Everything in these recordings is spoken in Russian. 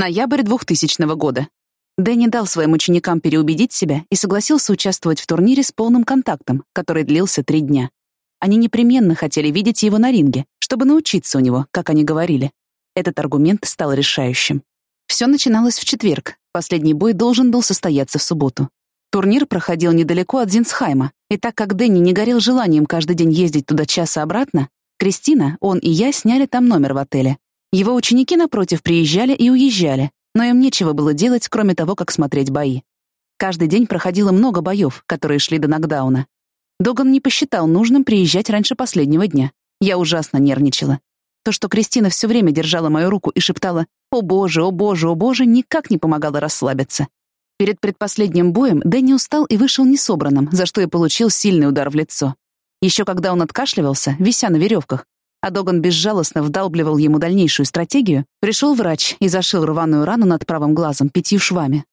Ноябрь 2000 года. Дэнни дал своим ученикам переубедить себя и согласился участвовать в турнире с полным контактом, который длился три дня. Они непременно хотели видеть его на ринге, чтобы научиться у него, как они говорили. Этот аргумент стал решающим. Все начиналось в четверг. Последний бой должен был состояться в субботу. Турнир проходил недалеко от Зинсхайма, и так как Дэнни не горел желанием каждый день ездить туда часа обратно, Кристина, он и я сняли там номер в отеле. Его ученики, напротив, приезжали и уезжали, но им нечего было делать, кроме того, как смотреть бои. Каждый день проходило много боев, которые шли до нокдауна. Доган не посчитал нужным приезжать раньше последнего дня. Я ужасно нервничала. То, что Кристина все время держала мою руку и шептала «О боже, о боже, о боже», никак не помогало расслабиться. Перед предпоследним боем Дэнни устал и вышел несобранным, за что и получил сильный удар в лицо. Еще когда он откашливался, вися на веревках, а Доган безжалостно вдалбливал ему дальнейшую стратегию, пришел врач и зашил рваную рану над правым глазом пятью швами.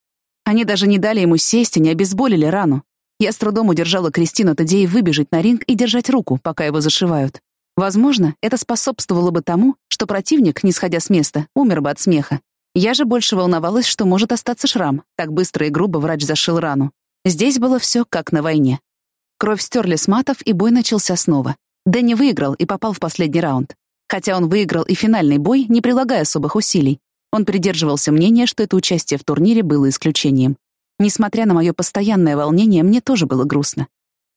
Они даже не дали ему сесть и не обезболили рану. Я с трудом удержала Кристину идеи выбежать на ринг и держать руку, пока его зашивают. Возможно, это способствовало бы тому, что противник, не сходя с места, умер бы от смеха. Я же больше волновалась, что может остаться шрам. Так быстро и грубо врач зашил рану. Здесь было все как на войне. Кровь стерли с матов, и бой начался снова. Дэнни выиграл и попал в последний раунд. Хотя он выиграл и финальный бой, не прилагая особых усилий. Он придерживался мнения, что это участие в турнире было исключением. Несмотря на мое постоянное волнение, мне тоже было грустно.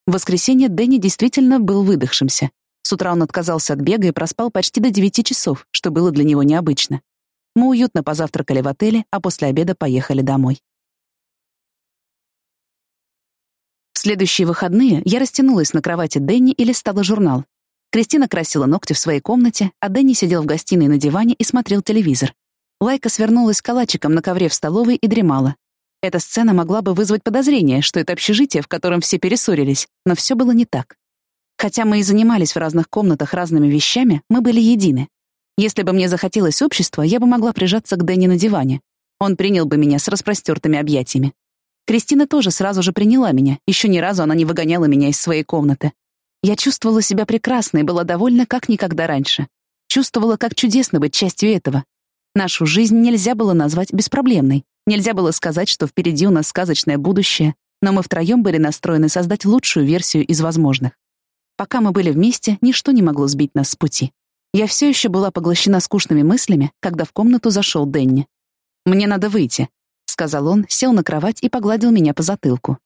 В воскресенье Дэнни действительно был выдохшимся. С утра он отказался от бега и проспал почти до девяти часов, что было для него необычно. Мы уютно позавтракали в отеле, а после обеда поехали домой. Следующие выходные я растянулась на кровати Дэнни и листала журнал. Кристина красила ногти в своей комнате, а Дэнни сидел в гостиной на диване и смотрел телевизор. Лайка свернулась калачиком на ковре в столовой и дремала. Эта сцена могла бы вызвать подозрение, что это общежитие, в котором все перессорились, но все было не так. Хотя мы и занимались в разных комнатах разными вещами, мы были едины. Если бы мне захотелось общества, я бы могла прижаться к Дэнни на диване. Он принял бы меня с распростертыми объятиями. Кристина тоже сразу же приняла меня, еще ни разу она не выгоняла меня из своей комнаты. Я чувствовала себя прекрасно и была довольна, как никогда раньше. Чувствовала, как чудесно быть частью этого. Нашу жизнь нельзя было назвать беспроблемной. Нельзя было сказать, что впереди у нас сказочное будущее, но мы втроем были настроены создать лучшую версию из возможных. Пока мы были вместе, ничто не могло сбить нас с пути. Я все еще была поглощена скучными мыслями, когда в комнату зашел Дэнни. «Мне надо выйти», сказал он, сел на кровать и погладил меня по затылку.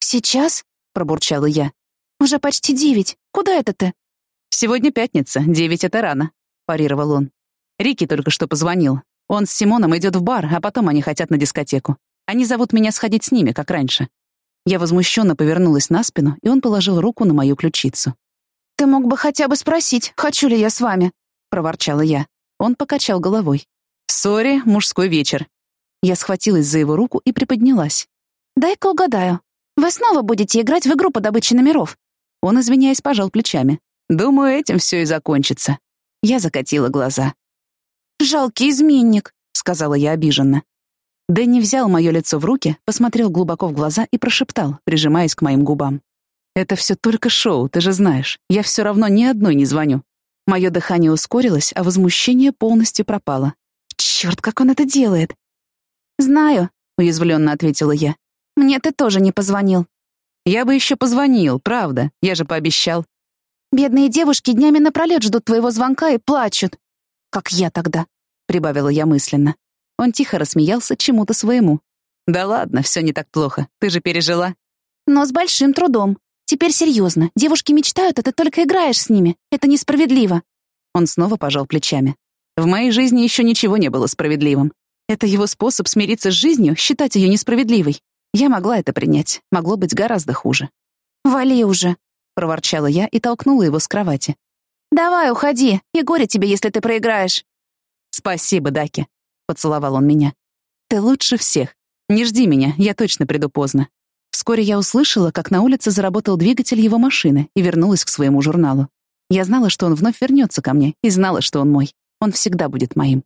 «Сейчас?» — пробурчала я. «Уже почти девять. Куда это ты?» «Сегодня пятница, девять — это рано», — парировал он. Рики только что позвонил. Он с Симоном идет в бар, а потом они хотят на дискотеку. Они зовут меня сходить с ними, как раньше. Я возмущенно повернулась на спину, и он положил руку на мою ключицу. «Ты мог бы хотя бы спросить, хочу ли я с вами?» — проворчала я. Он покачал головой. «Сори, мужской вечер. Я схватилась за его руку и приподнялась. «Дай-ка угадаю. Вы снова будете играть в игру по добыче номеров?» Он, извиняясь, пожал плечами. «Думаю, этим все и закончится». Я закатила глаза. «Жалкий изменник», — сказала я обиженно. Дэнни взял мое лицо в руки, посмотрел глубоко в глаза и прошептал, прижимаясь к моим губам. «Это все только шоу, ты же знаешь. Я все равно ни одной не звоню». Мое дыхание ускорилось, а возмущение полностью пропало. «Черт, как он это делает! «Знаю», — уязвленно ответила я. «Мне ты тоже не позвонил». «Я бы еще позвонил, правда, я же пообещал». «Бедные девушки днями напролет ждут твоего звонка и плачут». «Как я тогда», — прибавила я мысленно. Он тихо рассмеялся чему-то своему. «Да ладно, все не так плохо, ты же пережила». «Но с большим трудом. Теперь серьезно. Девушки мечтают, а ты только играешь с ними. Это несправедливо». Он снова пожал плечами. «В моей жизни еще ничего не было справедливым. Это его способ смириться с жизнью, считать ее несправедливой. Я могла это принять, могло быть гораздо хуже. «Вали уже», — проворчала я и толкнула его с кровати. «Давай, уходи, и горе тебе, если ты проиграешь». «Спасибо, Даки», — поцеловал он меня. «Ты лучше всех. Не жди меня, я точно приду поздно». Вскоре я услышала, как на улице заработал двигатель его машины и вернулась к своему журналу. Я знала, что он вновь вернется ко мне, и знала, что он мой. Он всегда будет моим.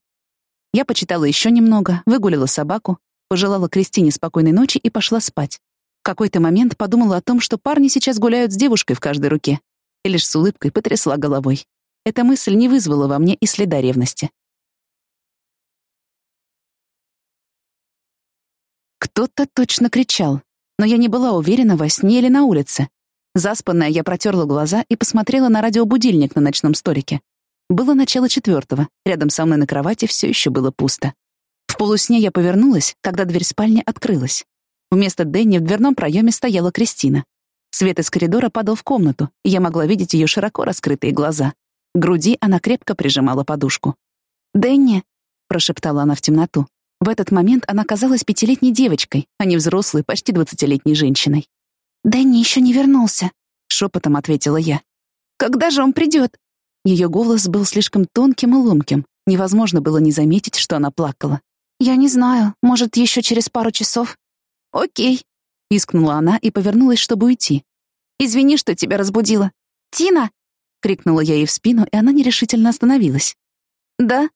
Я почитала еще немного, выгулила собаку, пожелала Кристине спокойной ночи и пошла спать. В какой-то момент подумала о том, что парни сейчас гуляют с девушкой в каждой руке, и лишь с улыбкой потрясла головой. Эта мысль не вызвала во мне и следа ревности. Кто-то точно кричал, но я не была уверена, во сне или на улице. Заспанная, я протерла глаза и посмотрела на радиобудильник на ночном столике. Было начало четвертого, рядом со мной на кровати все еще было пусто. В полусне я повернулась, когда дверь спальни открылась. Вместо Дэнни в дверном проеме стояла Кристина. Свет из коридора падал в комнату, и я могла видеть ее широко раскрытые глаза. Груди она крепко прижимала подушку. «Дэнни!» — прошептала она в темноту. В этот момент она казалась пятилетней девочкой, а не взрослой, почти двадцатилетней женщиной. «Дэнни еще не вернулся», — шепотом ответила я. «Когда же он придет?» Ее голос был слишком тонким и ломким. Невозможно было не заметить, что она плакала. «Я не знаю. Может, еще через пару часов?» «Окей», — искнула она и повернулась, чтобы уйти. «Извини, что тебя разбудила. Тина!» — крикнула я ей в спину, и она нерешительно остановилась. «Да?»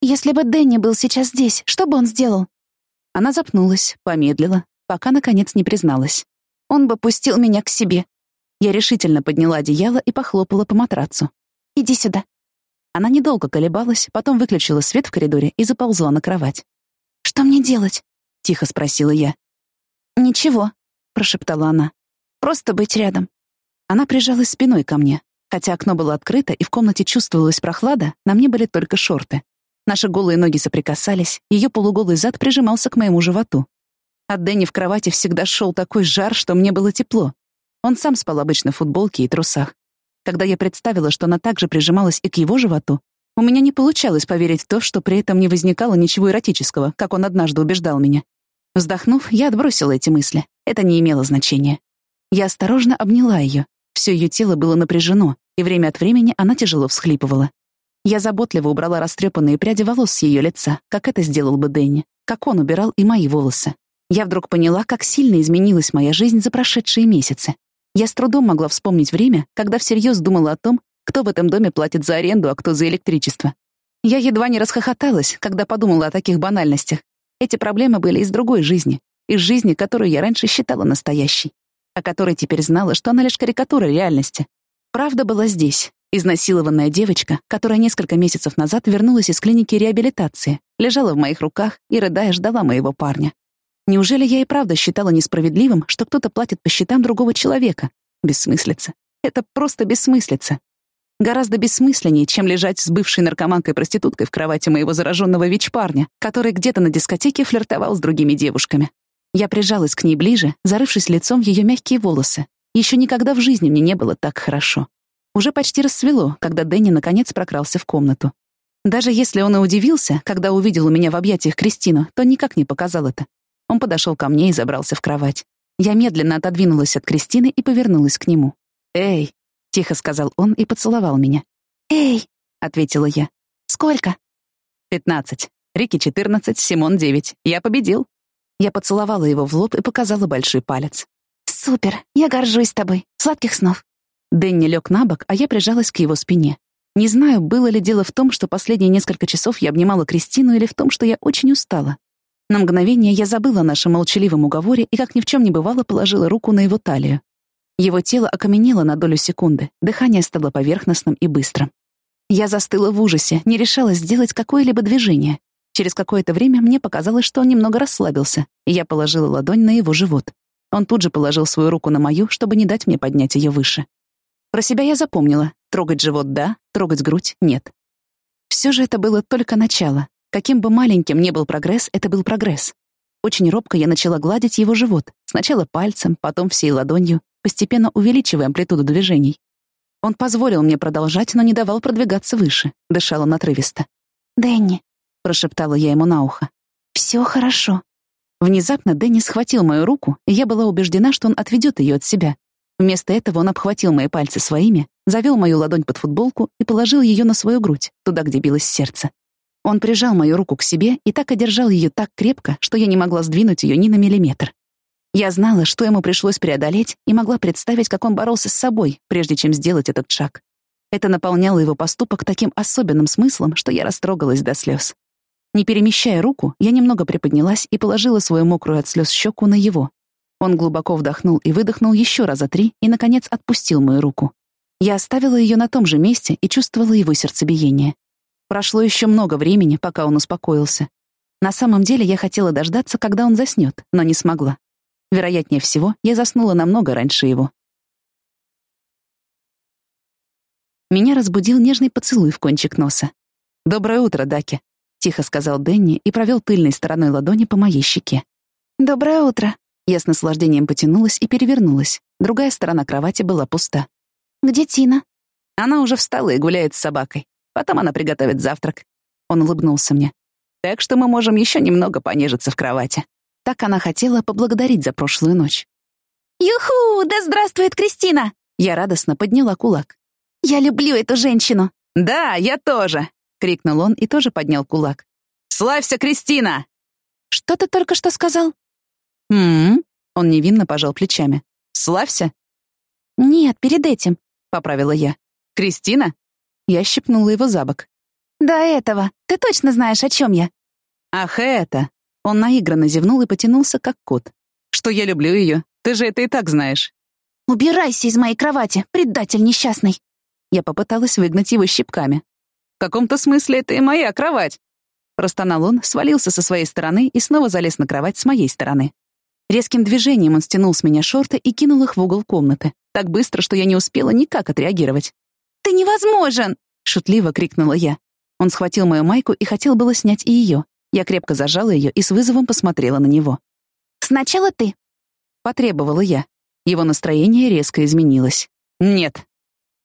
«Если бы Дэнни был сейчас здесь, что бы он сделал?» Она запнулась, помедлила, пока, наконец, не призналась. «Он бы пустил меня к себе». Я решительно подняла одеяло и похлопала по матрацу. «Иди сюда». Она недолго колебалась, потом выключила свет в коридоре и заползла на кровать. «Что мне делать?» — тихо спросила я. «Ничего», — прошептала она. «Просто быть рядом». Она прижалась спиной ко мне. Хотя окно было открыто и в комнате чувствовалась прохлада, на мне были только шорты. Наши голые ноги соприкасались, ее полуголый зад прижимался к моему животу. От Дэнни в кровати всегда шел такой жар, что мне было тепло. Он сам спал обычно в футболке и трусах. Когда я представила, что она также прижималась и к его животу, у меня не получалось поверить в то, что при этом не возникало ничего эротического, как он однажды убеждал меня. Вздохнув, я отбросила эти мысли. Это не имело значения. Я осторожно обняла ее. Все ее тело было напряжено, и время от времени она тяжело всхлипывала. Я заботливо убрала растрепанные пряди волос с ее лица, как это сделал бы Дэнни, как он убирал и мои волосы. Я вдруг поняла, как сильно изменилась моя жизнь за прошедшие месяцы. Я с трудом могла вспомнить время, когда всерьез думала о том, кто в этом доме платит за аренду, а кто за электричество. Я едва не расхохоталась, когда подумала о таких банальностях, эти проблемы были из другой жизни, из жизни, которую я раньше считала настоящей, о которой теперь знала, что она лишь карикатура реальности. Правда была здесь. Изнасилованная девочка, которая несколько месяцев назад вернулась из клиники реабилитации, лежала в моих руках и, рыдая, ждала моего парня. Неужели я и правда считала несправедливым, что кто-то платит по счетам другого человека? Бессмыслица. Это просто бессмыслица. Гораздо бессмысленнее, чем лежать с бывшей наркоманкой-проституткой в кровати моего зараженного ВИЧ-парня, который где-то на дискотеке флиртовал с другими девушками. Я прижалась к ней ближе, зарывшись лицом в ее мягкие волосы. Еще никогда в жизни мне не было так хорошо. Уже почти рассвело, когда Дэнни наконец прокрался в комнату. Даже если он и удивился, когда увидел у меня в объятиях Кристину, то никак не показал это. Он подошел ко мне и забрался в кровать. Я медленно отодвинулась от Кристины и повернулась к нему. «Эй!» — тихо сказал он и поцеловал меня. «Эй!» — ответила я. «Сколько?» «Пятнадцать. Рики четырнадцать, Симон девять. Я победил». Я поцеловала его в лоб и показала большой палец. «Супер! Я горжусь тобой. Сладких снов!» Дэнни лег на бок, а я прижалась к его спине. Не знаю, было ли дело в том, что последние несколько часов я обнимала Кристину, или в том, что я очень устала. На мгновение я забыла о нашем молчаливом уговоре и, как ни в чем не бывало, положила руку на его талию. Его тело окаменело на долю секунды, дыхание стало поверхностным и быстрым. Я застыла в ужасе, не решалась сделать какое-либо движение. Через какое-то время мне показалось, что он немного расслабился, и я положила ладонь на его живот. Он тут же положил свою руку на мою, чтобы не дать мне поднять ее выше. Про себя я запомнила. Трогать живот — да, трогать грудь — нет. Все же это было только начало. Каким бы маленьким ни был прогресс, это был прогресс. Очень робко я начала гладить его живот, сначала пальцем, потом всей ладонью, постепенно увеличивая амплитуду движений. Он позволил мне продолжать, но не давал продвигаться выше, дышал он отрывисто. «Дэнни», — прошептала я ему на ухо, — «все хорошо». Внезапно Дэнни схватил мою руку, и я была убеждена, что он отведет ее от себя. Вместо этого он обхватил мои пальцы своими, завел мою ладонь под футболку и положил ее на свою грудь, туда, где билось сердце. Он прижал мою руку к себе и так одержал ее так крепко, что я не могла сдвинуть ее ни на миллиметр. Я знала, что ему пришлось преодолеть, и могла представить, как он боролся с собой, прежде чем сделать этот шаг. Это наполняло его поступок таким особенным смыслом, что я растрогалась до слез. Не перемещая руку, я немного приподнялась и положила свою мокрую от слез щеку на его. Он глубоко вдохнул и выдохнул еще раза три и, наконец, отпустил мою руку. Я оставила ее на том же месте и чувствовала его сердцебиение. Прошло еще много времени, пока он успокоился. На самом деле я хотела дождаться, когда он заснет, но не смогла. Вероятнее всего, я заснула намного раньше его. Меня разбудил нежный поцелуй в кончик носа. «Доброе утро, Даки», — тихо сказал Дэнни и провел тыльной стороной ладони по моей щеке. «Доброе утро». Я с наслаждением потянулась и перевернулась. Другая сторона кровати была пуста. «Где Тина?» Она уже встала и гуляет с собакой. Потом она приготовит завтрак. Он улыбнулся мне. Так что мы можем еще немного понежиться в кровати. Так она хотела поблагодарить за прошлую ночь. «Юху! Да здравствует Кристина!» Я радостно подняла кулак. «Я люблю эту женщину!» «Да, я тоже!» — крикнул он и тоже поднял кулак. «Славься, Кристина!» «Что ты только что сказал?» «М-м-м», он невинно пожал плечами. «Славься?» «Нет, перед этим», — поправила я. «Кристина?» Я щипнула его за бок. «До этого. Ты точно знаешь, о чем я?» «Ах, это!» Он наигранно зевнул и потянулся, как кот. «Что я люблю ее. Ты же это и так знаешь». «Убирайся из моей кровати, предатель несчастный!» Я попыталась выгнать его щипками. «В каком-то смысле это и моя кровать!» Простонал он, свалился со своей стороны и снова залез на кровать с моей стороны. Резким движением он стянул с меня шорты и кинул их в угол комнаты. Так быстро, что я не успела никак отреагировать. «Ты невозможен!» — шутливо крикнула я. Он схватил мою майку и хотел было снять и ее. Я крепко зажала ее и с вызовом посмотрела на него. «Сначала ты!» — потребовала я. Его настроение резко изменилось. «Нет».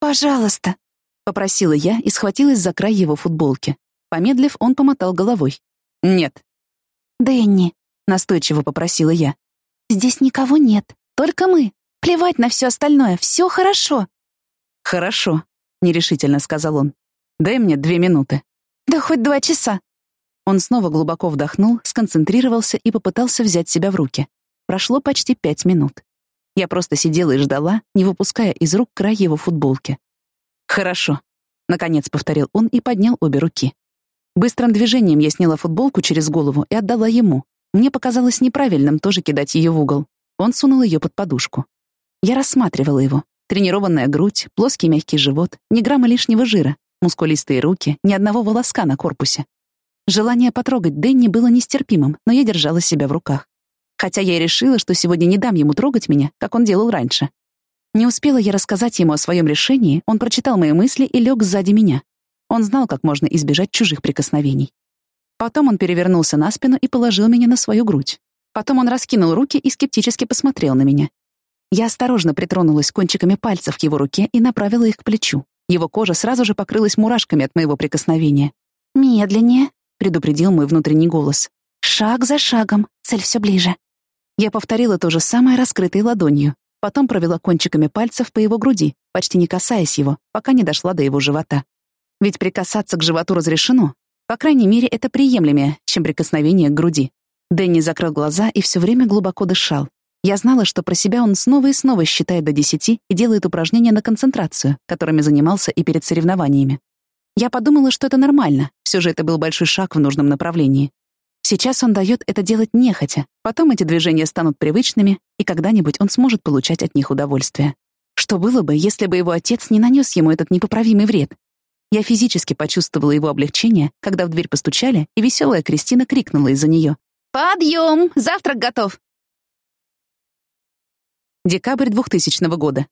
«Пожалуйста», — попросила я и схватилась за край его футболки. Помедлив, он помотал головой. «Нет». «Дэнни», — настойчиво попросила я. «Здесь никого нет, только мы. Плевать на все остальное, все хорошо». «Хорошо», — нерешительно сказал он. «Дай мне две минуты». «Да хоть два часа». Он снова глубоко вдохнул, сконцентрировался и попытался взять себя в руки. Прошло почти пять минут. Я просто сидела и ждала, не выпуская из рук край его футболки. «Хорошо», — наконец повторил он и поднял обе руки. Быстрым движением я сняла футболку через голову и отдала ему. Мне показалось неправильным тоже кидать ее в угол. Он сунул ее под подушку. Я рассматривала его. Тренированная грудь, плоский мягкий живот, ни грамма лишнего жира, мускулистые руки, ни одного волоска на корпусе. Желание потрогать Дэнни было нестерпимым, но я держала себя в руках. Хотя я и решила, что сегодня не дам ему трогать меня, как он делал раньше. Не успела я рассказать ему о своем решении, он прочитал мои мысли и лег сзади меня. Он знал, как можно избежать чужих прикосновений. Потом он перевернулся на спину и положил меня на свою грудь. Потом он раскинул руки и скептически посмотрел на меня. Я осторожно притронулась кончиками пальцев к его руке и направила их к плечу. Его кожа сразу же покрылась мурашками от моего прикосновения. «Медленнее», — предупредил мой внутренний голос. «Шаг за шагом, цель все ближе». Я повторила то же самое раскрытой ладонью. Потом провела кончиками пальцев по его груди, почти не касаясь его, пока не дошла до его живота. Ведь прикасаться к животу разрешено. По крайней мере, это приемлемее, чем прикосновение к груди. Дэнни закрыл глаза и все время глубоко дышал. Я знала, что про себя он снова и снова считает до десяти и делает упражнения на концентрацию, которыми занимался и перед соревнованиями. Я подумала, что это нормально, все же это был большой шаг в нужном направлении. Сейчас он дает это делать нехотя, потом эти движения станут привычными, и когда-нибудь он сможет получать от них удовольствие. Что было бы, если бы его отец не нанес ему этот непоправимый вред? Я физически почувствовала его облегчение, когда в дверь постучали, и веселая Кристина крикнула из-за нее. «Подъем! Завтрак готов!» Декабрь 2000 года.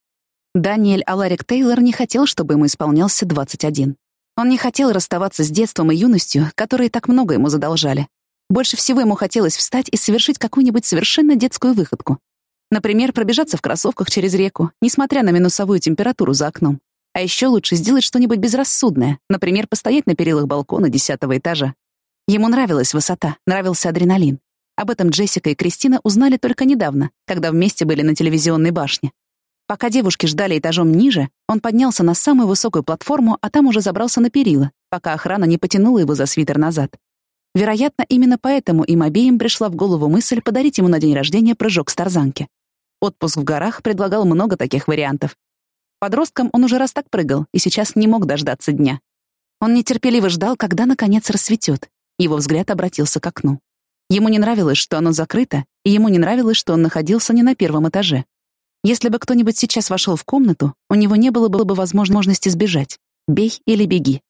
Даниэль Аларик Тейлор не хотел, чтобы ему исполнялся 21. Он не хотел расставаться с детством и юностью, которые так много ему задолжали. Больше всего ему хотелось встать и совершить какую-нибудь совершенно детскую выходку. Например, пробежаться в кроссовках через реку, несмотря на минусовую температуру за окном. А еще лучше сделать что-нибудь безрассудное, например, постоять на перилах балкона десятого этажа. Ему нравилась высота, нравился адреналин. Об этом Джессика и Кристина узнали только недавно, когда вместе были на телевизионной башне. Пока девушки ждали этажом ниже, он поднялся на самую высокую платформу, а там уже забрался на перила, пока охрана не потянула его за свитер назад. Вероятно, именно поэтому им обеим пришла в голову мысль подарить ему на день рождения прыжок с тарзанки. Отпуск в горах предлагал много таких вариантов. Подростком он уже раз так прыгал и сейчас не мог дождаться дня. Он нетерпеливо ждал, когда, наконец, рассветет. Его взгляд обратился к окну. Ему не нравилось, что оно закрыто, и ему не нравилось, что он находился не на первом этаже. Если бы кто-нибудь сейчас вошел в комнату, у него не было, бы возможности сбежать. Бей или беги.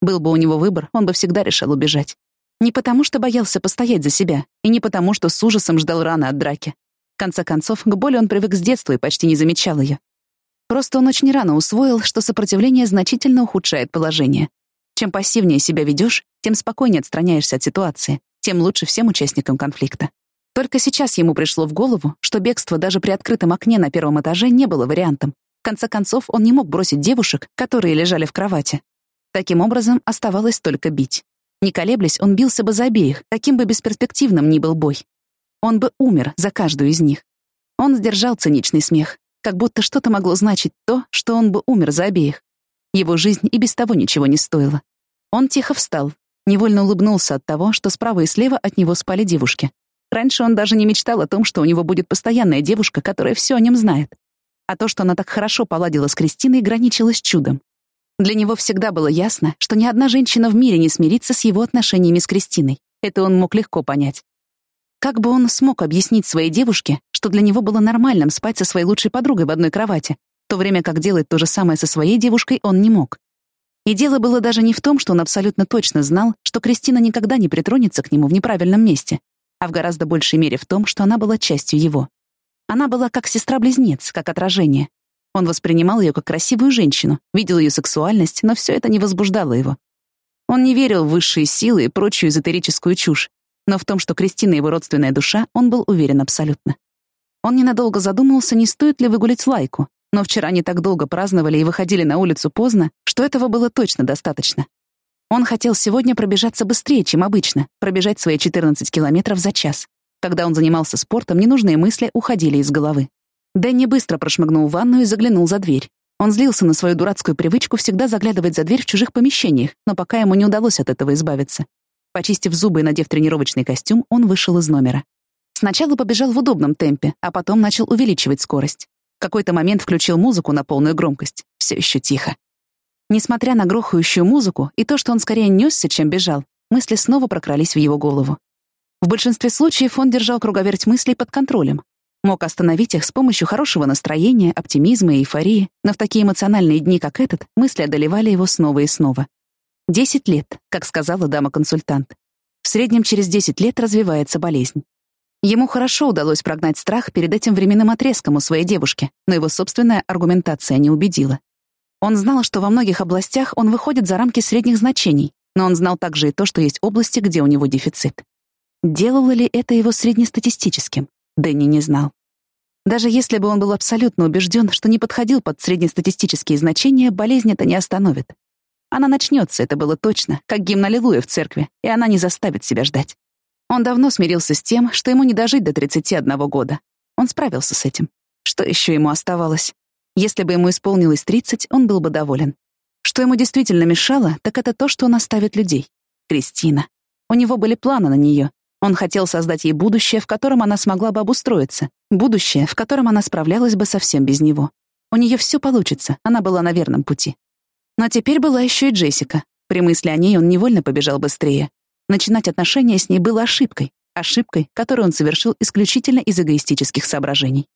Был бы у него выбор, он бы всегда решил убежать. Не потому, что боялся постоять за себя, и не потому, что с ужасом ждал раны от драки. В конце концов, к боли он привык с детства и почти не замечал ее. Просто он очень рано усвоил, что сопротивление значительно ухудшает положение. Чем пассивнее себя ведешь, тем спокойнее отстраняешься от ситуации, тем лучше всем участникам конфликта. Только сейчас ему пришло в голову, что бегство даже при открытом окне на первом этаже не было вариантом. В конце концов, он не мог бросить девушек, которые лежали в кровати. Таким образом, оставалось только бить. Не колеблясь, он бился бы за обеих, каким бы бесперспективным ни был бой. Он бы умер за каждую из них. Он сдержал циничный смех, как будто что-то могло значить то, что он бы умер за обеих. Его жизнь и без того ничего не стоила. Он тихо встал, невольно улыбнулся от того, что справа и слева от него спали девушки. Раньше он даже не мечтал о том, что у него будет постоянная девушка, которая все о нем знает. А то, что она так хорошо поладила с Кристиной, граничило чудом. Для него всегда было ясно, что ни одна женщина в мире не смирится с его отношениями с Кристиной. Это он мог легко понять. Как бы он смог объяснить своей девушке, что для него было нормальным спать со своей лучшей подругой в одной кровати, в то время как делать то же самое со своей девушкой он не мог. И дело было даже не в том, что он абсолютно точно знал, что Кристина никогда не притронется к нему в неправильном месте, а в гораздо большей мере в том, что она была частью его. Она была как сестра-близнец, как отражение, он воспринимал ее как красивую женщину, видел ее сексуальность, но все это не возбуждало его. Он не верил в высшие силы и прочую эзотерическую чушь, но в том, что Кристина его родственная душа, он был уверен абсолютно. Он ненадолго задумался, не стоит ли выгулить лайку, но вчера они так долго праздновали и выходили на улицу поздно, что этого было точно достаточно. Он хотел сегодня пробежаться быстрее, чем обычно, пробежать свои 14 километров за час. Когда он занимался спортом, ненужные мысли уходили из головы. Дэнни быстро прошмыгнул в ванную и заглянул за дверь. Он злился на свою дурацкую привычку всегда заглядывать за дверь в чужих помещениях, но пока ему не удалось от этого избавиться. Почистив зубы и надев тренировочный костюм, он вышел из номера. Сначала побежал в удобном темпе, а потом начал увеличивать скорость. В какой-то момент включил музыку на полную громкость. Все еще тихо. Несмотря на грохающую музыку и то, что он скорее несся, чем бежал, мысли снова прокрались в его голову. В большинстве случаев он держал круговерть мыслей под контролем, Мог остановить их с помощью хорошего настроения, оптимизма и эйфории, но в такие эмоциональные дни, как этот, мысли одолевали его снова и снова. Десять лет, как сказала дама-консультант. В среднем через десять лет развивается болезнь. Ему хорошо удалось прогнать страх перед этим временным отрезком у своей девушки, но его собственная аргументация не убедила. Он знал, что во многих областях он выходит за рамки средних значений, но он знал также и то, что есть области, где у него дефицит. Делало ли это его среднестатистическим? Дэнни не знал. Даже если бы он был абсолютно убежден, что не подходил под среднестатистические значения, болезнь это не остановит. Она начнется, это было точно, как гимн Аллилуйя в церкви, и она не заставит себя ждать. Он давно смирился с тем, что ему не дожить до 31 года. Он справился с этим. Что еще ему оставалось? Если бы ему исполнилось 30, он был бы доволен. Что ему действительно мешало, так это то, что он оставит людей. Кристина. У него были планы на нее, он хотел создать ей будущее, в котором она смогла бы обустроиться, будущее, в котором она справлялась бы совсем без него. У нее все получится, она была на верном пути. Но теперь была еще и Джессика. При мысли о ней он невольно побежал быстрее. Начинать отношения с ней было ошибкой, ошибкой, которую он совершил исключительно из эгоистических соображений.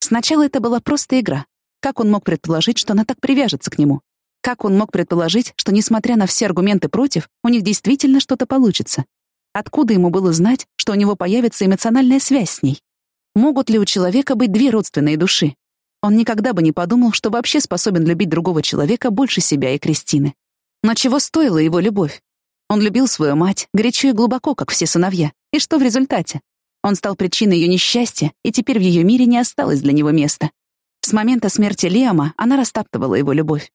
Сначала это была просто игра. Как он мог предположить, что она так привяжется к нему? Как он мог предположить, что, несмотря на все аргументы против, у них действительно что-то получится? Откуда ему было знать, что у него появится эмоциональная связь с ней? Могут ли у человека быть две родственные души? Он никогда бы не подумал, что вообще способен любить другого человека больше себя и Кристины. Но чего стоила его любовь? Он любил свою мать, горячо и глубоко, как все сыновья. И что в результате? Он стал причиной ее несчастья, и теперь в ее мире не осталось для него места. С момента смерти Лиама она растаптывала его любовь.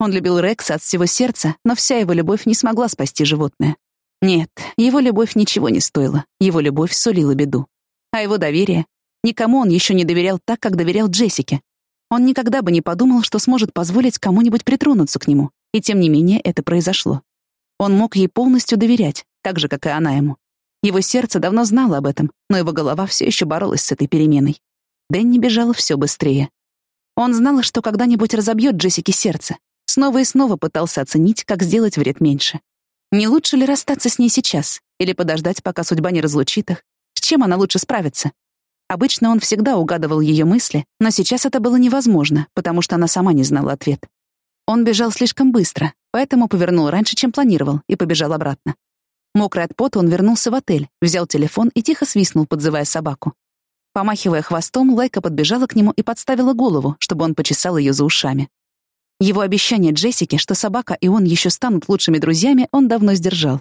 Он любил Рекса от всего сердца, но вся его любовь не смогла спасти животное. Нет, его любовь ничего не стоила, его любовь сулила беду. А его доверие? Никому он еще не доверял так, как доверял Джессике. Он никогда бы не подумал, что сможет позволить кому-нибудь притронуться к нему, и тем не менее это произошло. Он мог ей полностью доверять, так же, как и она ему. Его сердце давно знало об этом, но его голова все еще боролась с этой переменой. Дэнни бежала все быстрее. Он знал, что когда-нибудь разобьет Джессике сердце. Снова и снова пытался оценить, как сделать вред меньше. Не лучше ли расстаться с ней сейчас? Или подождать, пока судьба не разлучит их? С чем она лучше справится? Обычно он всегда угадывал ее мысли, но сейчас это было невозможно, потому что она сама не знала ответ. Он бежал слишком быстро, поэтому повернул раньше, чем планировал, и побежал обратно. Мокрый от пота он вернулся в отель, взял телефон и тихо свистнул, подзывая собаку. Помахивая хвостом, Лайка подбежала к нему и подставила голову, чтобы он почесал ее за ушами. Его обещание Джессике, что собака и он еще станут лучшими друзьями, он давно сдержал.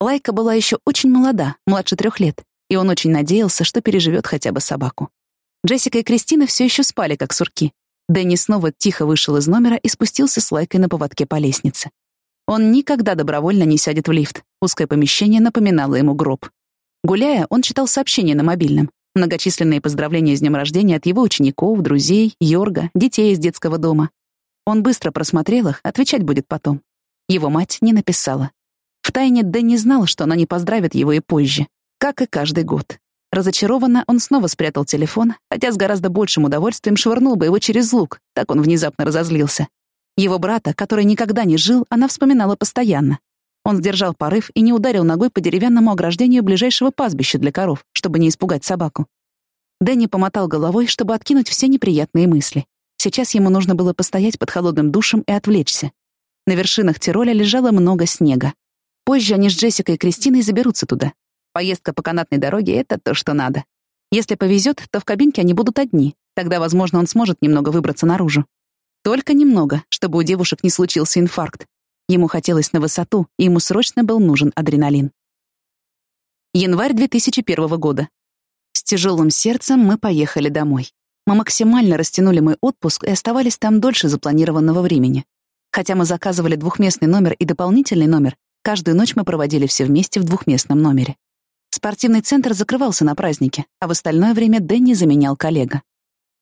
Лайка была еще очень молода, младше трех лет, и он очень надеялся, что переживет хотя бы собаку. Джессика и Кристина все еще спали, как сурки. Дэнни снова тихо вышел из номера и спустился с Лайкой на поводке по лестнице. Он никогда добровольно не сядет в лифт. Узкое помещение напоминало ему гроб. Гуляя, он читал сообщения на мобильном. Многочисленные поздравления с днем рождения от его учеников, друзей, Йорга, детей из детского дома. Он быстро просмотрел их, отвечать будет потом. Его мать не написала. Втайне Дэнни знал, что она не поздравит его и позже, как и каждый год. Разочарованно он снова спрятал телефон, хотя с гораздо большим удовольствием швырнул бы его через лук, так он внезапно разозлился. Его брата, который никогда не жил, она вспоминала постоянно. Он сдержал порыв и не ударил ногой по деревянному ограждению ближайшего пастбища для коров, чтобы не испугать собаку. Дэнни помотал головой, чтобы откинуть все неприятные мысли. Сейчас ему нужно было постоять под холодным душем и отвлечься. На вершинах Тироля лежало много снега. Позже они с Джессикой и Кристиной заберутся туда. Поездка по канатной дороге — это то, что надо. Если повезет, то в кабинке они будут одни. Тогда, возможно, он сможет немного выбраться наружу. Только немного, чтобы у девушек не случился инфаркт. Ему хотелось на высоту, и ему срочно был нужен адреналин. Январь 2001 года. С тяжелым сердцем мы поехали домой. Мы максимально растянули мой отпуск и оставались там дольше запланированного времени. Хотя мы заказывали двухместный номер и дополнительный номер, каждую ночь мы проводили все вместе в двухместном номере. Спортивный центр закрывался на празднике, а в остальное время Дэнни заменял коллега.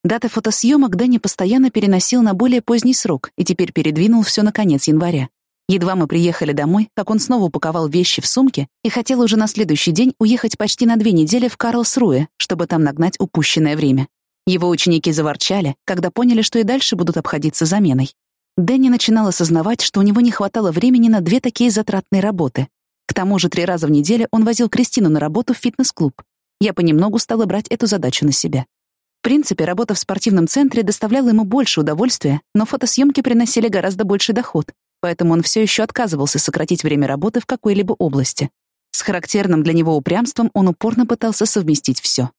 Даты фотосъемок Дэнни постоянно переносил на более поздний срок и теперь передвинул все на конец января. Едва мы приехали домой, как он снова упаковал вещи в сумки и хотел уже на следующий день уехать почти на две недели в Карлсруэ, чтобы там нагнать упущенное время. Его ученики заворчали, когда поняли, что и дальше будут обходиться заменой. Дэнни начинал осознавать, что у него не хватало времени на две такие затратные работы. К тому же три раза в неделю он возил Кристину на работу в фитнес-клуб. Я понемногу стала брать эту задачу на себя. В принципе, работа в спортивном центре доставляла ему больше удовольствия, но фотосъемки приносили гораздо больший доход, поэтому он все еще отказывался сократить время работы в какой-либо области. С характерным для него упрямством он упорно пытался совместить все.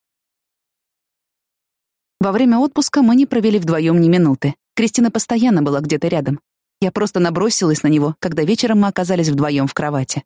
Во время отпуска мы не провели вдвоем ни минуты. Кристина постоянно была где-то рядом. Я просто набросилась на него, когда вечером мы оказались вдвоем в кровати.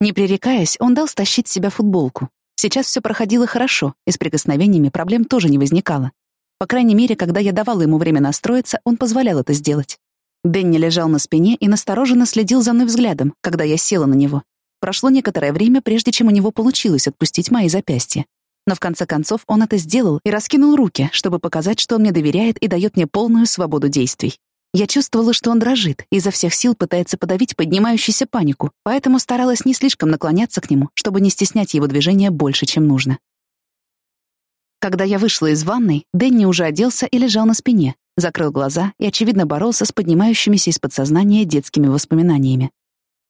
Не пререкаясь, он дал стащить себя футболку. Сейчас все проходило хорошо, и с прикосновениями проблем тоже не возникало. По крайней мере, когда я давала ему время настроиться, он позволял это сделать. Дэнни лежал на спине и настороженно следил за мной взглядом, когда я села на него. Прошло некоторое время, прежде чем у него получилось отпустить мои запястья. Но в конце концов он это сделал и раскинул руки, чтобы показать, что он мне доверяет и дает мне полную свободу действий. Я чувствовала, что он дрожит, и изо всех сил пытается подавить поднимающуюся панику, поэтому старалась не слишком наклоняться к нему, чтобы не стеснять его движения больше, чем нужно. Когда я вышла из ванной, Дэнни уже оделся и лежал на спине, закрыл глаза и, очевидно, боролся с поднимающимися из подсознания детскими воспоминаниями.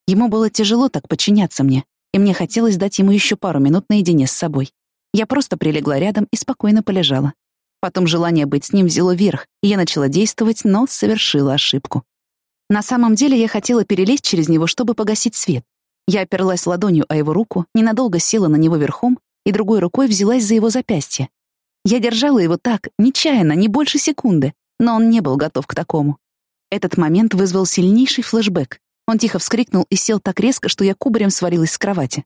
Ему было тяжело так подчиняться мне, и мне хотелось дать ему еще пару минут наедине с собой. Я просто прилегла рядом и спокойно полежала. Потом желание быть с ним взяло верх, и я начала действовать, но совершила ошибку. На самом деле я хотела перелезть через него, чтобы погасить свет. Я оперлась ладонью о его руку, ненадолго села на него верхом и другой рукой взялась за его запястье. Я держала его так, нечаянно, не больше секунды, но он не был готов к такому. Этот момент вызвал сильнейший флешбэк. Он тихо вскрикнул и сел так резко, что я кубарем свалилась с кровати.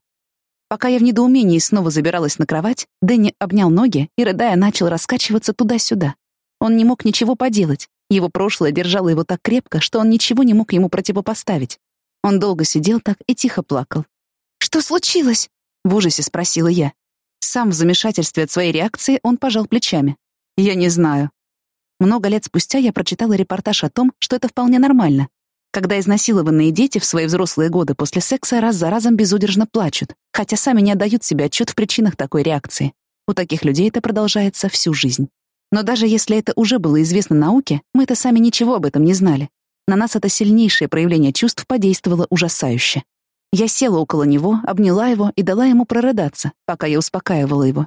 Пока я в недоумении снова забиралась на кровать, Дэнни обнял ноги и, рыдая, начал раскачиваться туда-сюда. Он не мог ничего поделать. Его прошлое держало его так крепко, что он ничего не мог ему противопоставить. Он долго сидел так и тихо плакал. «Что случилось?» — в ужасе спросила я. Сам в замешательстве от своей реакции он пожал плечами. «Я не знаю». Много лет спустя я прочитала репортаж о том, что это вполне нормально, когда изнасилованные дети в свои взрослые годы после секса раз за разом безудержно плачут, хотя сами не отдают себе отчет в причинах такой реакции. У таких людей это продолжается всю жизнь. Но даже если это уже было известно науке, мы-то сами ничего об этом не знали. На нас это сильнейшее проявление чувств подействовало ужасающе. Я села около него, обняла его и дала ему прорыдаться, пока я успокаивала его.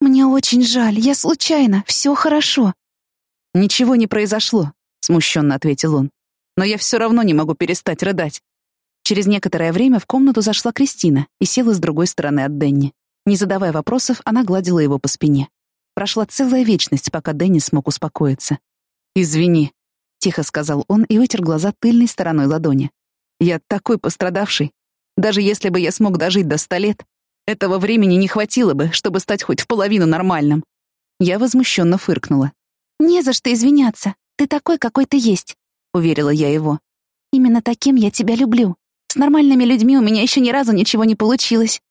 «Мне очень жаль, я случайно, все хорошо». «Ничего не произошло», — смущенно ответил он но я все равно не могу перестать рыдать. Через некоторое время в комнату зашла Кристина и села с другой стороны от Денни. Не задавая вопросов, она гладила его по спине. Прошла целая вечность, пока Дэнни смог успокоиться. «Извини», — тихо сказал он и вытер глаза тыльной стороной ладони. «Я такой пострадавший. Даже если бы я смог дожить до ста лет, этого времени не хватило бы, чтобы стать хоть в половину нормальным». Я возмущенно фыркнула. «Не за что извиняться. Ты такой, какой ты есть», — уверила я его. «Именно таким я тебя люблю. С нормальными людьми у меня еще ни разу ничего не получилось.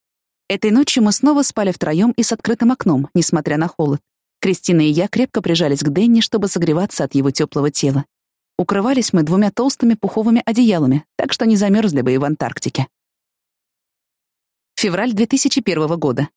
Этой ночью мы снова спали втроем и с открытым окном, несмотря на холод. Кристина и я крепко прижались к Дэнни, чтобы согреваться от его теплого тела. Укрывались мы двумя толстыми пуховыми одеялами, так что не замерзли бы и в Антарктике. Февраль 2001 года.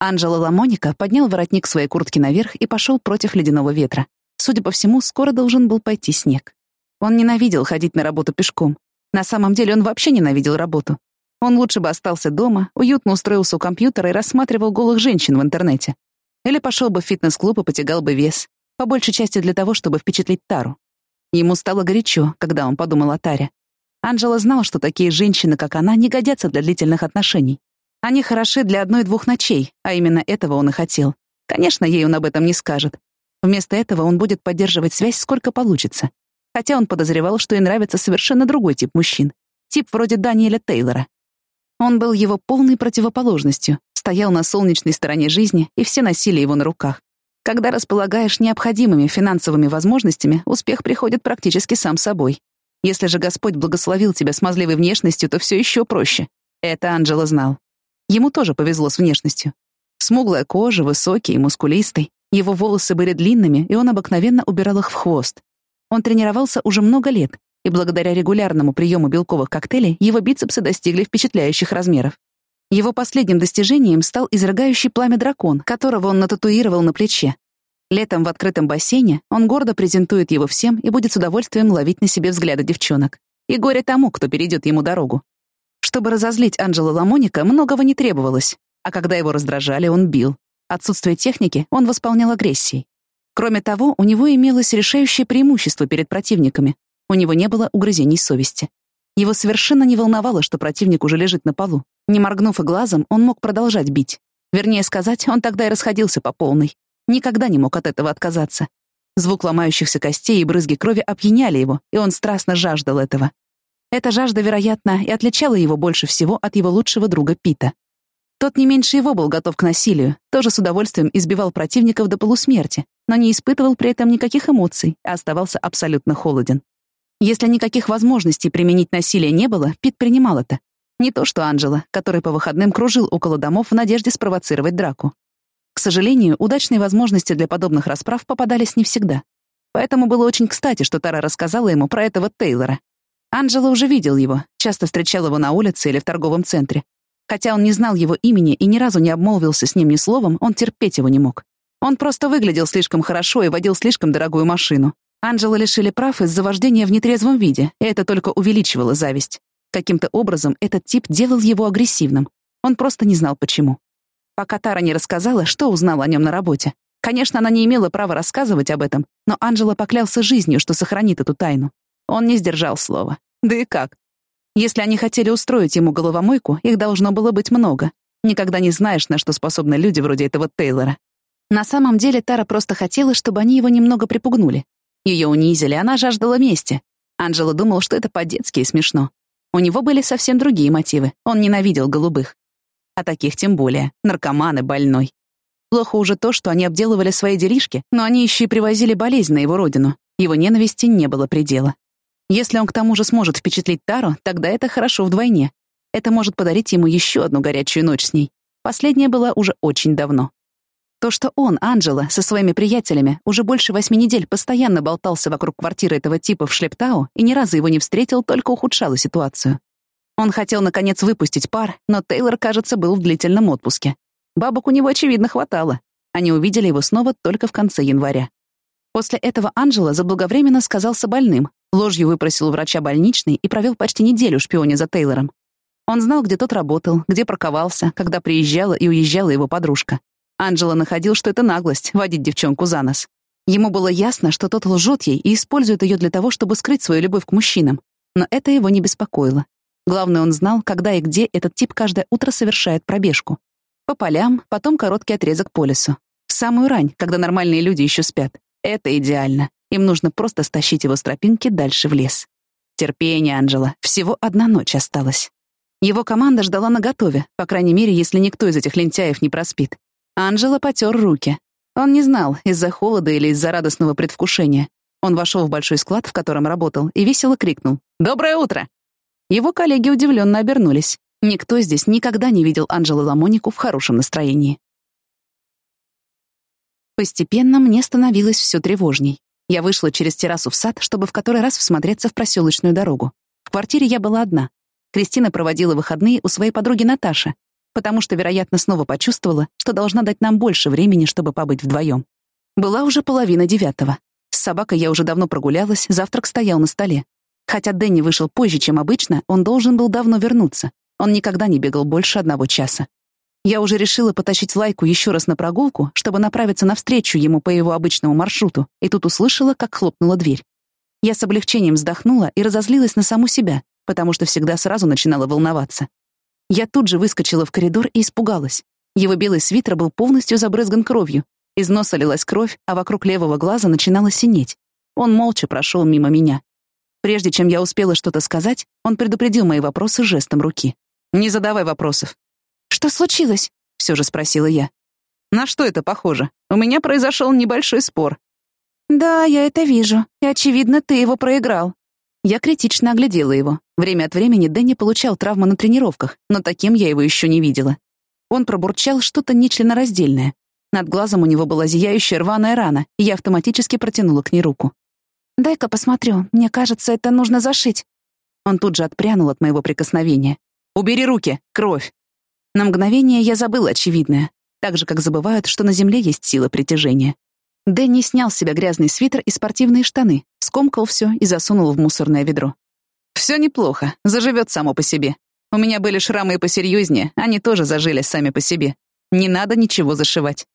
Анджело Ламоника поднял воротник своей куртки наверх и пошел против ледяного ветра. Судя по всему, скоро должен был пойти снег. Он ненавидел ходить на работу пешком. На самом деле он вообще ненавидел работу. Он лучше бы остался дома, уютно устроился у компьютера и рассматривал голых женщин в интернете. Или пошел бы в фитнес-клуб и потягал бы вес, по большей части для того, чтобы впечатлить Тару. Ему стало горячо, когда он подумал о Таре. Анджела знал, что такие женщины, как она, не годятся для длительных отношений. Они хороши для одной-двух ночей, а именно этого он и хотел. Конечно, ей он об этом не скажет. Вместо этого он будет поддерживать связь сколько получится. Хотя он подозревал, что ей нравится совершенно другой тип мужчин. Тип вроде Даниэля Тейлора. Он был его полной противоположностью, стоял на солнечной стороне жизни, и все носили его на руках. Когда располагаешь необходимыми финансовыми возможностями, успех приходит практически сам собой. Если же Господь благословил тебя смазливой внешностью, то все еще проще. Это Анджела знал. Ему тоже повезло с внешностью. Смуглая кожа, высокий и мускулистый. Его волосы были длинными, и он обыкновенно убирал их в хвост. Он тренировался уже много лет, и благодаря регулярному приему белковых коктейлей его бицепсы достигли впечатляющих размеров. Его последним достижением стал изрыгающий пламя дракон, которого он нататуировал на плече. Летом в открытом бассейне он гордо презентует его всем и будет с удовольствием ловить на себе взгляды девчонок. И горе тому, кто перейдет ему дорогу. Чтобы разозлить Анджела Ламоника, многого не требовалось, а когда его раздражали, он бил. Отсутствие техники он восполнял агрессией. Кроме того, у него имелось решающее преимущество перед противниками. У него не было угрызений совести. Его совершенно не волновало, что противник уже лежит на полу. Не моргнув и глазом, он мог продолжать бить. Вернее сказать, он тогда и расходился по полной. Никогда не мог от этого отказаться. Звук ломающихся костей и брызги крови опьяняли его, и он страстно жаждал этого. Эта жажда, вероятно, и отличала его больше всего от его лучшего друга Пита. Тот не меньше его был готов к насилию, тоже с удовольствием избивал противников до полусмерти, но не испытывал при этом никаких эмоций, а оставался абсолютно холоден. Если никаких возможностей применить насилие не было, Пит принимал это. Не то что Анджела, который по выходным кружил около домов в надежде спровоцировать драку. К сожалению, удачные возможности для подобных расправ попадались не всегда. Поэтому было очень кстати, что Тара рассказала ему про этого Тейлора. Анджела уже видел его, часто встречал его на улице или в торговом центре. Хотя он не знал его имени и ни разу не обмолвился с ним ни словом, он терпеть его не мог. Он просто выглядел слишком хорошо и водил слишком дорогую машину. Анджела лишили прав из-за вождения в нетрезвом виде, и это только увеличивало зависть. Каким-то образом этот тип делал его агрессивным. Он просто не знал, почему. Пока Тара не рассказала, что узнала о нем на работе. Конечно, она не имела права рассказывать об этом, но Анджела поклялся жизнью, что сохранит эту тайну. Он не сдержал слова. Да и как? Если они хотели устроить ему головомойку, их должно было быть много. Никогда не знаешь, на что способны люди вроде этого Тейлора. На самом деле Тара просто хотела, чтобы они его немного припугнули. Ее унизили, она жаждала мести. Анджела думал, что это по-детски и смешно. У него были совсем другие мотивы. Он ненавидел голубых. А таких тем более. Наркоманы, больной. Плохо уже то, что они обделывали свои делишки, но они еще и привозили болезнь на его родину. Его ненависти не было предела. Если он к тому же сможет впечатлить Тару, тогда это хорошо вдвойне. Это может подарить ему еще одну горячую ночь с ней. Последняя была уже очень давно. То, что он, Анджела, со своими приятелями уже больше восьми недель постоянно болтался вокруг квартиры этого типа в Шлептау и ни разу его не встретил, только ухудшало ситуацию. Он хотел, наконец, выпустить пар, но Тейлор, кажется, был в длительном отпуске. Бабок у него, очевидно, хватало. Они увидели его снова только в конце января. После этого Анджела заблаговременно сказался больным, ложью выпросил у врача больничный и провел почти неделю шпионя за Тейлором. Он знал, где тот работал, где парковался, когда приезжала и уезжала его подружка. Анджела находил, что это наглость — водить девчонку за нос. Ему было ясно, что тот лжет ей и использует ее для того, чтобы скрыть свою любовь к мужчинам. Но это его не беспокоило. Главное, он знал, когда и где этот тип каждое утро совершает пробежку. По полям, потом короткий отрезок по лесу. В самую рань, когда нормальные люди еще спят. Это идеально. Им нужно просто стащить его с тропинки дальше в лес. Терпение, Анжела. Всего одна ночь осталась. Его команда ждала наготове, по крайней мере, если никто из этих лентяев не проспит. Анжела потер руки. Он не знал, из-за холода или из-за радостного предвкушения. Он вошел в большой склад, в котором работал, и весело крикнул «Доброе утро!». Его коллеги удивленно обернулись. Никто здесь никогда не видел Анжелы Ламонику в хорошем настроении. Постепенно мне становилось все тревожней. Я вышла через террасу в сад, чтобы в который раз всмотреться в проселочную дорогу. В квартире я была одна. Кристина проводила выходные у своей подруги Наташи, потому что, вероятно, снова почувствовала, что должна дать нам больше времени, чтобы побыть вдвоем. Была уже половина девятого. С собакой я уже давно прогулялась, завтрак стоял на столе. Хотя Дэнни вышел позже, чем обычно, он должен был давно вернуться. Он никогда не бегал больше одного часа. Я уже решила потащить Лайку еще раз на прогулку, чтобы направиться навстречу ему по его обычному маршруту, и тут услышала, как хлопнула дверь. Я с облегчением вздохнула и разозлилась на саму себя, потому что всегда сразу начинала волноваться. Я тут же выскочила в коридор и испугалась. Его белый свитер был полностью забрызган кровью. Из носа лилась кровь, а вокруг левого глаза начинало синеть. Он молча прошел мимо меня. Прежде чем я успела что-то сказать, он предупредил мои вопросы жестом руки. «Не задавай вопросов». «Что случилось?» — все же спросила я. «На что это похоже? У меня произошел небольшой спор». «Да, я это вижу. И, очевидно, ты его проиграл». Я критично оглядела его. Время от времени Дэнни получал травмы на тренировках, но таким я его еще не видела. Он пробурчал что-то нечленораздельное. Над глазом у него была зияющая рваная рана, и я автоматически протянула к ней руку. «Дай-ка посмотрю. Мне кажется, это нужно зашить». Он тут же отпрянул от моего прикосновения. «Убери руки! Кровь!» На мгновение я забыла очевидное, так же, как забывают, что на Земле есть сила притяжения. Дэнни снял с себя грязный свитер и спортивные штаны, скомкал все и засунул в мусорное ведро. «Все неплохо, заживет само по себе. У меня были шрамы и посерьезнее, они тоже зажили сами по себе. Не надо ничего зашивать».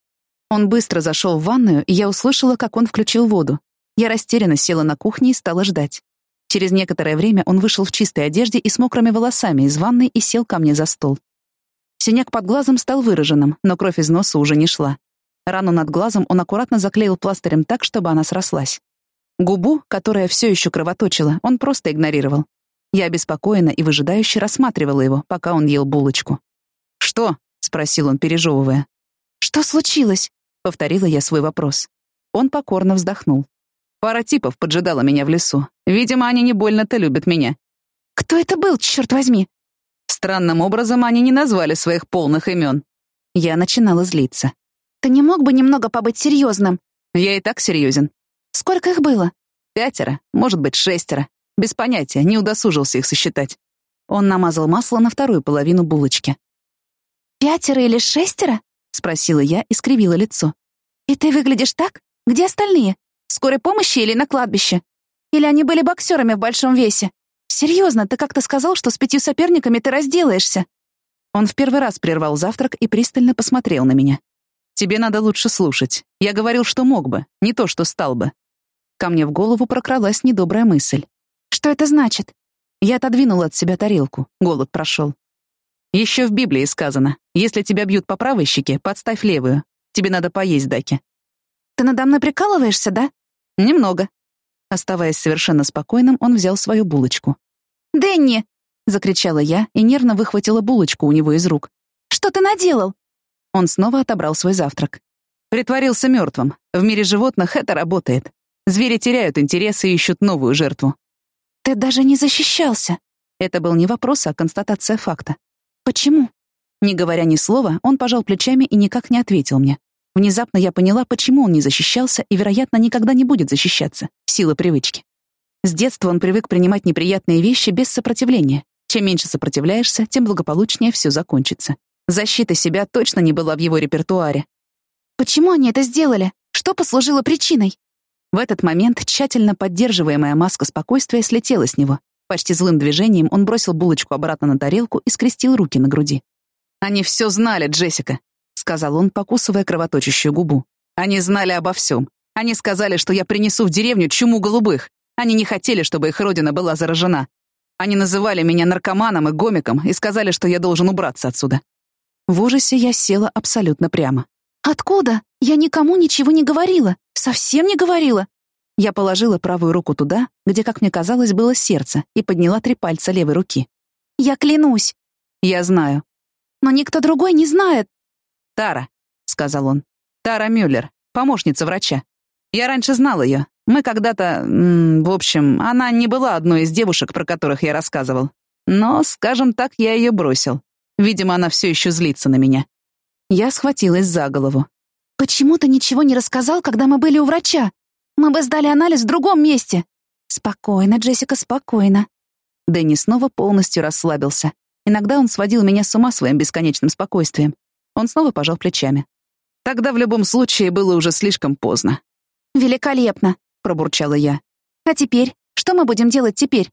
Он быстро зашел в ванную, и я услышала, как он включил воду. Я растерянно села на кухне и стала ждать. Через некоторое время он вышел в чистой одежде и с мокрыми волосами из ванной и сел ко мне за стол. Синяк под глазом стал выраженным, но кровь из носа уже не шла. Рану над глазом он аккуратно заклеил пластырем так, чтобы она срослась. Губу, которая все еще кровоточила, он просто игнорировал. Я обеспокоенно и выжидающе рассматривала его, пока он ел булочку. «Что?» — спросил он, пережевывая. «Что случилось?» — повторила я свой вопрос. Он покорно вздохнул. Пара типов поджидала меня в лесу. Видимо, они не больно-то любят меня. «Кто это был, черт возьми?» Странным образом они не назвали своих полных имен. Я начинала злиться. «Ты не мог бы немного побыть серьезным?» «Я и так серьезен. Сколько их было? Пятеро, может быть, шестеро. Без понятия, не удосужился их сосчитать. Он намазал масло на вторую половину булочки. «Пятеро или шестеро?» — спросила я и скривила лицо. «И ты выглядишь так? Где остальные? В скорой помощи или на кладбище? Или они были боксерами в большом весе? Серьезно, ты как-то сказал, что с пятью соперниками ты разделаешься?» Он в первый раз прервал завтрак и пристально посмотрел на меня. «Тебе надо лучше слушать. Я говорил, что мог бы, не то, что стал бы. Ко мне в голову прокралась недобрая мысль. «Что это значит?» Я отодвинула от себя тарелку. Голод прошел. Еще в Библии сказано, если тебя бьют по правой щеке, подставь левую. Тебе надо поесть, Даки. Ты надо мной прикалываешься, да? Немного. Оставаясь совершенно спокойным, он взял свою булочку. «Дэнни!» — закричала я и нервно выхватила булочку у него из рук. «Что ты наделал?» Он снова отобрал свой завтрак. Притворился мертвым. В мире животных это работает. Звери теряют интерес и ищут новую жертву. «Ты даже не защищался!» Это был не вопрос, а констатация факта. «Почему?» Не говоря ни слова, он пожал плечами и никак не ответил мне. Внезапно я поняла, почему он не защищался и, вероятно, никогда не будет защищаться. Сила привычки. С детства он привык принимать неприятные вещи без сопротивления. Чем меньше сопротивляешься, тем благополучнее все закончится. Защита себя точно не была в его репертуаре. «Почему они это сделали? Что послужило причиной?» В этот момент тщательно поддерживаемая маска спокойствия слетела с него. Почти злым движением он бросил булочку обратно на тарелку и скрестил руки на груди. «Они все знали, Джессика», — сказал он, покусывая кровоточащую губу. «Они знали обо всем. Они сказали, что я принесу в деревню чуму голубых. Они не хотели, чтобы их родина была заражена. Они называли меня наркоманом и гомиком и сказали, что я должен убраться отсюда. В ужасе я села абсолютно прямо. «Откуда? Я никому ничего не говорила. Совсем не говорила». Я положила правую руку туда, где, как мне казалось, было сердце, и подняла три пальца левой руки. «Я клянусь». «Я знаю». «Но никто другой не знает». «Тара», — сказал он. «Тара Мюллер, помощница врача. Я раньше знал ее. Мы когда-то... В общем, она не была одной из девушек, про которых я рассказывал. Но, скажем так, я ее бросил. Видимо, она все еще злится на меня. Я схватилась за голову. «Почему ты ничего не рассказал, когда мы были у врача? Мы бы сдали анализ в другом месте». «Спокойно, Джессика, спокойно». Дэнни снова полностью расслабился. Иногда он сводил меня с ума своим бесконечным спокойствием. Он снова пожал плечами. Тогда в любом случае было уже слишком поздно. «Великолепно», — пробурчала я. «А теперь? Что мы будем делать теперь?»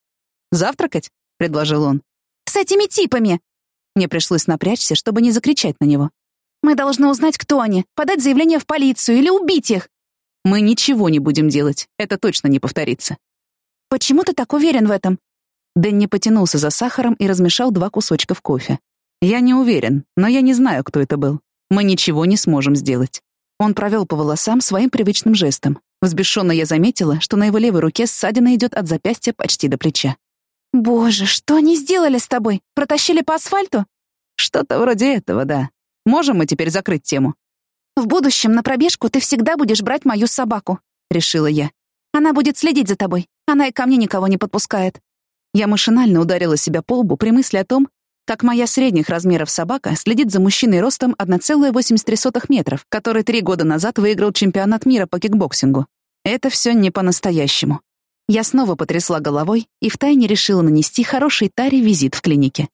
«Завтракать?» — предложил он. «С этими типами!» Мне пришлось напрячься, чтобы не закричать на него. «Мы должны узнать, кто они, подать заявление в полицию или убить их!» «Мы ничего не будем делать, это точно не повторится». «Почему ты так уверен в этом?» Дэнни потянулся за сахаром и размешал два кусочка в кофе. «Я не уверен, но я не знаю, кто это был. Мы ничего не сможем сделать». Он провел по волосам своим привычным жестом. Взбешенно я заметила, что на его левой руке ссадина идет от запястья почти до плеча. «Боже, что они сделали с тобой? Протащили по асфальту?» «Что-то вроде этого, да. Можем мы теперь закрыть тему?» «В будущем на пробежку ты всегда будешь брать мою собаку», — решила я. «Она будет следить за тобой. Она и ко мне никого не подпускает». Я машинально ударила себя по лбу при мысли о том, как моя средних размеров собака следит за мужчиной ростом 1,83 метров, который три года назад выиграл чемпионат мира по кикбоксингу. Это все не по-настоящему. Я снова потрясла головой и втайне решила нанести хороший Таре визит в клинике.